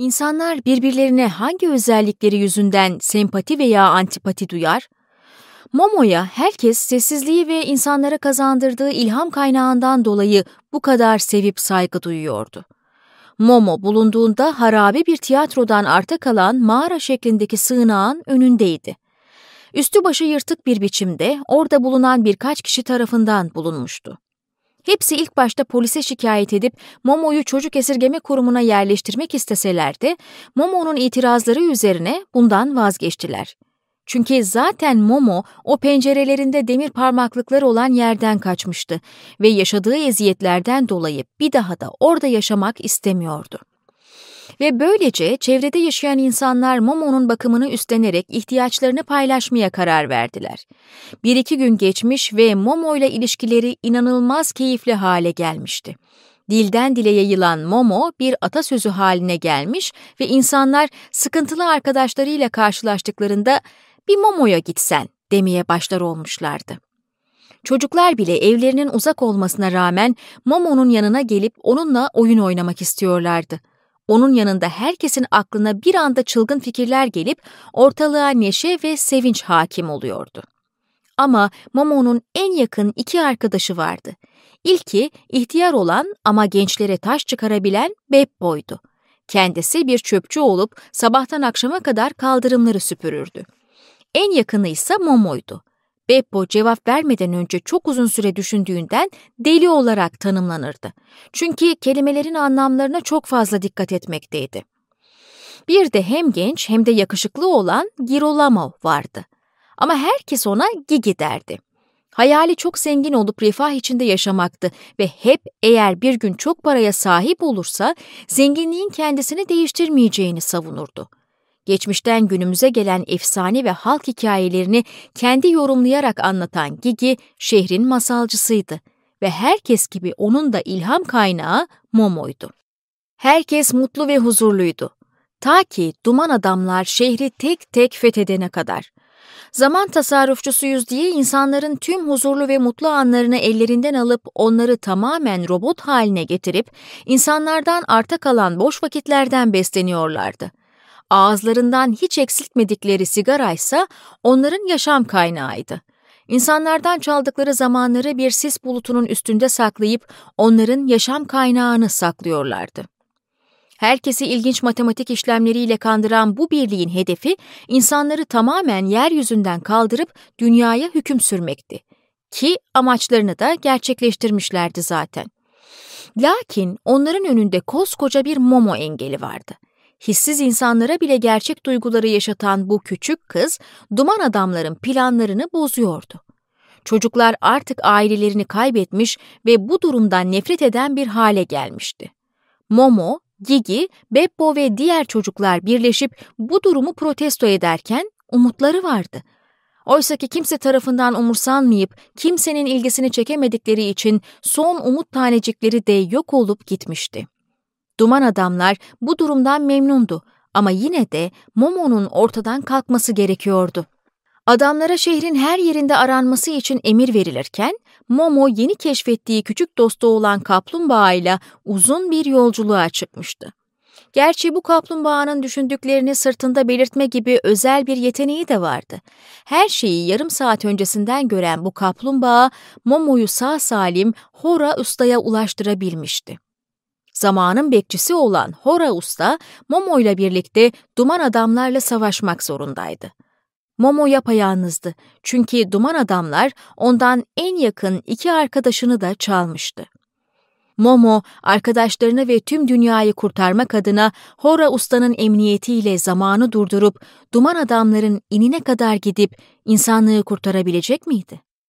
İnsanlar birbirlerine hangi özellikleri yüzünden sempati veya antipati duyar? Momo'ya herkes sessizliği ve insanlara kazandırdığı ilham kaynağından dolayı bu kadar sevip saygı duyuyordu. Momo bulunduğunda harabe bir tiyatrodan arta kalan mağara şeklindeki sığınağın önündeydi. Üstü başı yırtık bir biçimde orada bulunan birkaç kişi tarafından bulunmuştu. Hepsi ilk başta polise şikayet edip Momo'yu çocuk esirgeme kurumuna yerleştirmek isteseler de Momo'nun itirazları üzerine bundan vazgeçtiler. Çünkü zaten Momo o pencerelerinde demir parmaklıklar olan yerden kaçmıştı ve yaşadığı eziyetlerden dolayı bir daha da orada yaşamak istemiyordu. Ve böylece çevrede yaşayan insanlar Momo'nun bakımını üstlenerek ihtiyaçlarını paylaşmaya karar verdiler. Bir iki gün geçmiş ve Momo ile ilişkileri inanılmaz keyifli hale gelmişti. Dilden dile yayılan Momo bir atasözü haline gelmiş ve insanlar sıkıntılı arkadaşlarıyla karşılaştıklarında bir Momo'ya gitsen demeye başlar olmuşlardı. Çocuklar bile evlerinin uzak olmasına rağmen Momo'nun yanına gelip onunla oyun oynamak istiyorlardı. Onun yanında herkesin aklına bir anda çılgın fikirler gelip ortalığa neşe ve sevinç hakim oluyordu. Ama Momo'nun en yakın iki arkadaşı vardı. İlki ihtiyar olan ama gençlere taş çıkarabilen Beppo'ydu. Kendisi bir çöpçü olup sabahtan akşama kadar kaldırımları süpürürdü. En yakını ise Momo'ydu. Beppo cevap vermeden önce çok uzun süre düşündüğünden deli olarak tanımlanırdı. Çünkü kelimelerin anlamlarına çok fazla dikkat etmekteydi. Bir de hem genç hem de yakışıklı olan Girolamo vardı. Ama herkes ona Gigi derdi. Hayali çok zengin olup refah içinde yaşamaktı ve hep eğer bir gün çok paraya sahip olursa zenginliğin kendisini değiştirmeyeceğini savunurdu geçmişten günümüze gelen efsane ve halk hikayelerini kendi yorumlayarak anlatan Gigi, şehrin masalcısıydı ve herkes gibi onun da ilham kaynağı Momo'ydu. Herkes mutlu ve huzurluydu. Ta ki duman adamlar şehri tek tek fethedene kadar. Zaman tasarrufçusuyuz diye insanların tüm huzurlu ve mutlu anlarını ellerinden alıp onları tamamen robot haline getirip insanlardan arta kalan boş vakitlerden besleniyorlardı. Ağızlarından hiç eksiltmedikleri sigara ise onların yaşam kaynağıydı. İnsanlardan çaldıkları zamanları bir sis bulutunun üstünde saklayıp onların yaşam kaynağını saklıyorlardı. Herkesi ilginç matematik işlemleriyle kandıran bu birliğin hedefi insanları tamamen yeryüzünden kaldırıp dünyaya hüküm sürmekti. Ki amaçlarını da gerçekleştirmişlerdi zaten. Lakin onların önünde koskoca bir Momo engeli vardı hissiz insanlara bile gerçek duyguları yaşatan bu küçük kız, duman adamların planlarını bozuyordu. Çocuklar artık ailelerini kaybetmiş ve bu durumdan nefret eden bir hale gelmişti. Momo, Gigi, Beppo ve diğer çocuklar birleşip bu durumu protesto ederken umutları vardı. Oysa ki kimse tarafından umursanmayıp kimsenin ilgisini çekemedikleri için son umut tanecikleri de yok olup gitmişti. Duman adamlar bu durumdan memnundu ama yine de Momo'nun ortadan kalkması gerekiyordu. Adamlara şehrin her yerinde aranması için emir verilirken, Momo yeni keşfettiği küçük dostu olan kaplumbağa ile uzun bir yolculuğa çıkmıştı. Gerçi bu kaplumbağanın düşündüklerini sırtında belirtme gibi özel bir yeteneği de vardı. Her şeyi yarım saat öncesinden gören bu kaplumbağa, Momo'yu sağ salim Hora Usta'ya ulaştırabilmişti. Zamanın bekçisi olan Hora Usta, Momo ile birlikte duman adamlarla savaşmak zorundaydı. Momo yapayalnızdı çünkü duman adamlar ondan en yakın iki arkadaşını da çalmıştı. Momo, arkadaşlarını ve tüm dünyayı kurtarmak adına Hora Usta'nın emniyetiyle zamanı durdurup duman adamların inine kadar gidip insanlığı kurtarabilecek miydi?